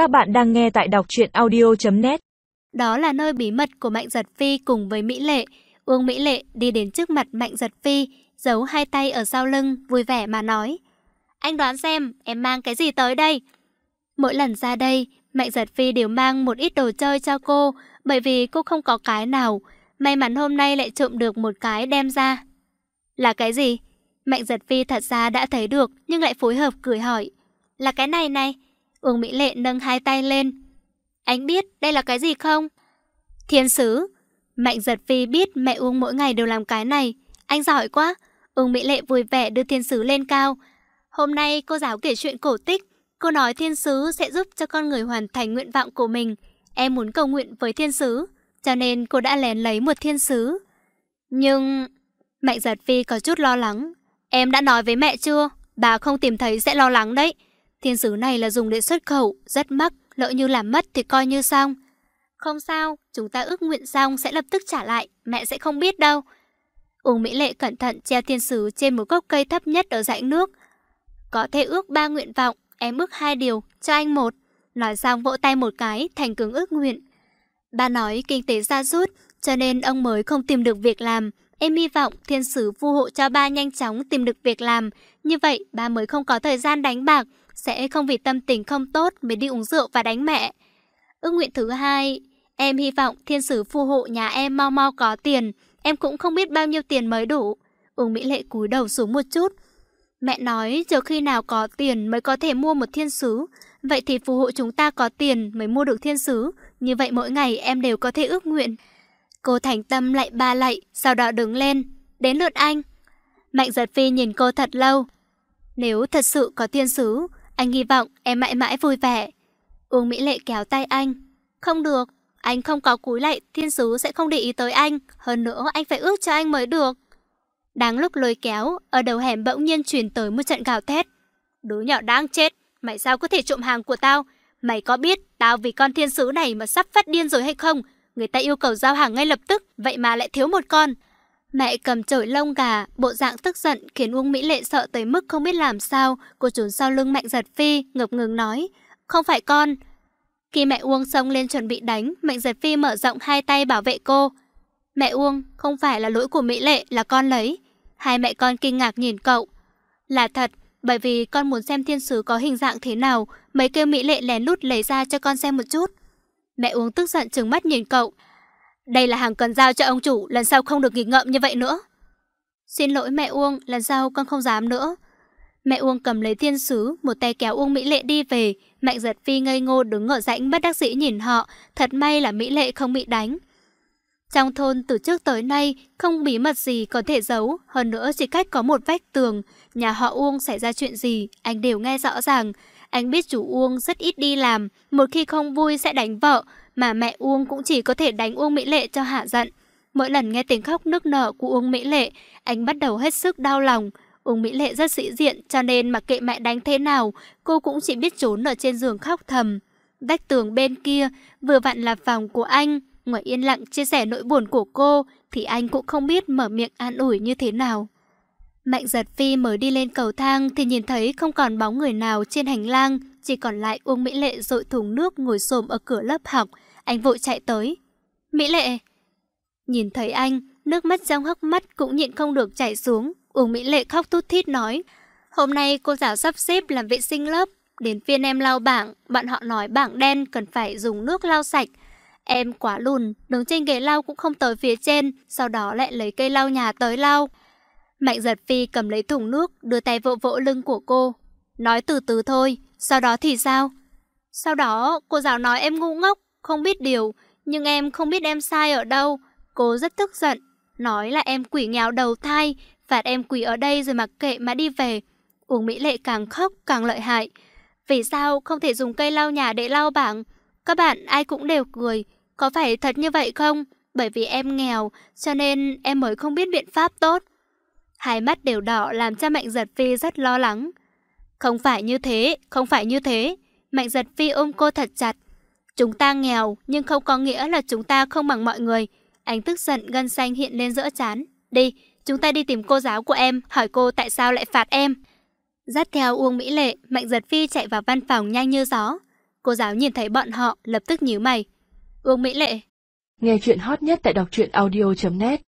Các bạn đang nghe tại đọc truyện audio.net Đó là nơi bí mật của Mạnh Giật Phi cùng với Mỹ Lệ. Uông Mỹ Lệ đi đến trước mặt Mạnh Giật Phi, giấu hai tay ở sau lưng, vui vẻ mà nói. Anh đoán xem, em mang cái gì tới đây? Mỗi lần ra đây, Mạnh Giật Phi đều mang một ít đồ chơi cho cô, bởi vì cô không có cái nào. May mắn hôm nay lại trộm được một cái đem ra. Là cái gì? Mạnh Giật Phi thật ra đã thấy được, nhưng lại phối hợp cười hỏi. Là cái này này. Uông Mỹ Lệ nâng hai tay lên. Anh biết đây là cái gì không? Thiên sứ. Mạnh giật phi biết mẹ Uông mỗi ngày đều làm cái này. Anh giỏi quá. Uông Mỹ Lệ vui vẻ đưa thiên sứ lên cao. Hôm nay cô giáo kể chuyện cổ tích. Cô nói thiên sứ sẽ giúp cho con người hoàn thành nguyện vọng của mình. Em muốn cầu nguyện với thiên sứ. Cho nên cô đã lén lấy một thiên sứ. Nhưng... Mạnh giật phi có chút lo lắng. Em đã nói với mẹ chưa? Bà không tìm thấy sẽ lo lắng đấy. Thiên sứ này là dùng để xuất khẩu, rất mắc, lỡ như làm mất thì coi như xong. Không sao, chúng ta ước nguyện xong sẽ lập tức trả lại, mẹ sẽ không biết đâu. Uông Mỹ Lệ cẩn thận treo thiên sứ trên một gốc cây thấp nhất ở dãy nước. Có thể ước ba nguyện vọng, em ước hai điều, cho anh một. Nói xong vỗ tay một cái, thành cứng ước nguyện. Ba nói kinh tế ra rút, cho nên ông mới không tìm được việc làm. Em hy vọng thiên sứ phù hộ cho ba nhanh chóng tìm được việc làm. Như vậy, ba mới không có thời gian đánh bạc, sẽ không vì tâm tình không tốt mới đi uống rượu và đánh mẹ. Ước nguyện thứ hai, em hy vọng thiên sứ phù hộ nhà em mau mau có tiền. Em cũng không biết bao nhiêu tiền mới đủ. Uông Mỹ Lệ cúi đầu xuống một chút. Mẹ nói chờ khi nào có tiền mới có thể mua một thiên sứ. Vậy thì phù hộ chúng ta có tiền mới mua được thiên sứ. Như vậy mỗi ngày em đều có thể ước nguyện. Cô thành tâm lại ba lạy, sau đó đứng lên. Đến lượt anh. Mạnh giật phi nhìn cô thật lâu. Nếu thật sự có thiên sứ, anh hy vọng em mãi mãi vui vẻ. Uông Mỹ Lệ kéo tay anh. Không được, anh không có cúi lại, thiên sứ sẽ không để ý tới anh. Hơn nữa anh phải ước cho anh mới được. Đáng lúc lôi kéo, ở đầu hẻm bỗng nhiên truyền tới một trận gào thét. Đứa nhỏ đang chết, mày sao có thể trộm hàng của tao? Mày có biết tao vì con thiên sứ này mà sắp phát điên rồi hay không? Người ta yêu cầu giao hàng ngay lập tức, vậy mà lại thiếu một con. Mẹ cầm chổi lông gà, bộ dạng tức giận khiến Uông Mỹ Lệ sợ tới mức không biết làm sao. Cô trốn sau lưng Mạnh Giật Phi, ngập ngừng nói, không phải con. Khi mẹ Uông xông lên chuẩn bị đánh, Mạnh Giật Phi mở rộng hai tay bảo vệ cô. Mẹ Uông, không phải là lỗi của Mỹ Lệ, là con lấy. Hai mẹ con kinh ngạc nhìn cậu. Là thật, bởi vì con muốn xem thiên sứ có hình dạng thế nào, mấy kêu Mỹ Lệ lén lút lấy ra cho con xem một chút. Mẹ Uông tức giận trừng mắt nhìn cậu. Đây là hàng cần giao cho ông chủ, lần sau không được nghịch ngợm như vậy nữa. Xin lỗi mẹ Uông, lần sau con không dám nữa. Mẹ Uông cầm lấy thiên sứ, một tay kéo Uông Mỹ Lệ đi về. Mạnh giật phi ngây ngô đứng ở rãnh bất đắc dĩ nhìn họ, thật may là Mỹ Lệ không bị đánh. Trong thôn từ trước tới nay, không bí mật gì có thể giấu, hơn nữa chỉ cách có một vách tường. Nhà họ Uông xảy ra chuyện gì, anh đều nghe rõ ràng. Anh biết chủ Uông rất ít đi làm, một khi không vui sẽ đánh vợ, mà mẹ Uông cũng chỉ có thể đánh Uông Mỹ Lệ cho hạ giận. Mỗi lần nghe tiếng khóc nức nở của Uông Mỹ Lệ, anh bắt đầu hết sức đau lòng. Uông Mỹ Lệ rất sĩ diện cho nên mặc kệ mẹ đánh thế nào, cô cũng chỉ biết trốn ở trên giường khóc thầm. Vách tường bên kia, vừa vặn là phòng của anh, ngoài yên lặng chia sẻ nỗi buồn của cô, thì anh cũng không biết mở miệng an ủi như thế nào. Mạnh giật phi mới đi lên cầu thang thì nhìn thấy không còn bóng người nào trên hành lang, chỉ còn lại Uông Mỹ Lệ dội thùng nước ngồi xổm ở cửa lớp học. Anh vội chạy tới. Mỹ Lệ! Nhìn thấy anh, nước mắt trong hốc mắt cũng nhịn không được chảy xuống. Uông Mỹ Lệ khóc thút thít nói. Hôm nay cô giáo sắp xếp làm vệ sinh lớp. Đến phiên em lau bảng, bạn họ nói bảng đen cần phải dùng nước lau sạch. Em quá lùn, đứng trên ghế lau cũng không tới phía trên, sau đó lại lấy cây lau nhà tới lau. Mạnh giật phi cầm lấy thùng nước, đưa tay vỗ vỗ lưng của cô. Nói từ từ thôi, sau đó thì sao? Sau đó, cô giáo nói em ngu ngốc, không biết điều, nhưng em không biết em sai ở đâu. Cô rất tức giận, nói là em quỷ nghèo đầu thai, phạt em quỷ ở đây rồi mặc kệ mà đi về. Uông Mỹ Lệ càng khóc càng lợi hại. Vì sao không thể dùng cây lau nhà để lau bảng? Các bạn ai cũng đều cười, có phải thật như vậy không? Bởi vì em nghèo, cho nên em mới không biết biện pháp tốt. Hai mắt đều đỏ làm cho Mạnh Giật Phi rất lo lắng. Không phải như thế, không phải như thế. Mạnh Giật Phi ôm cô thật chặt. Chúng ta nghèo, nhưng không có nghĩa là chúng ta không bằng mọi người. Anh tức giận gân xanh hiện lên giữa chán. Đi, chúng ta đi tìm cô giáo của em, hỏi cô tại sao lại phạt em. Dắt theo Uông Mỹ Lệ, Mạnh Giật Phi chạy vào văn phòng nhanh như gió. Cô giáo nhìn thấy bọn họ lập tức nhíu mày. Uông Mỹ Lệ. Nghe chuyện hot nhất tại đọc truyện audio.net